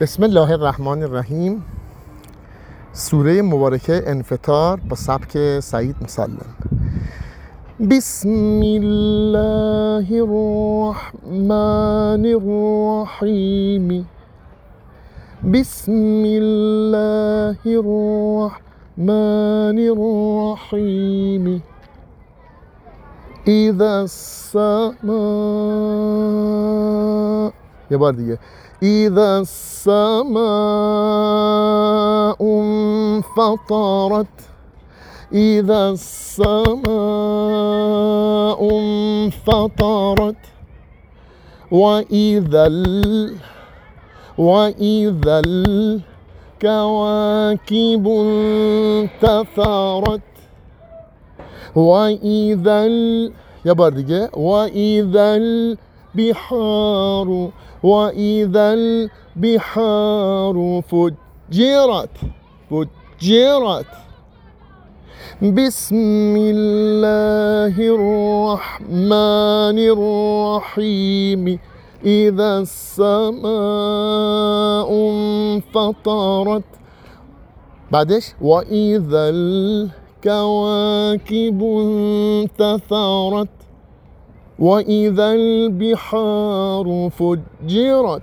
بسم الله الرحمن الرحیم. سوره مبارکه انفطار با سبک سعید مسلم. بسم الله الرحمن الرحیم. بسم الله الرحمن الرحیم. اذا السماء یه بار دیگه إذا السماء انفطرت إذا السماء انفطرت وإذا ال وإذا الكواكب انتثرت وإذا ال... يا بار دیگه وإذا البحار وإذا البحار فجرت فجرت. بسم الله الرحمن الرحيم. إذا السماء انفطرت. بعدش وإذا الكواكب انتثرت. وإذا البحار فجرت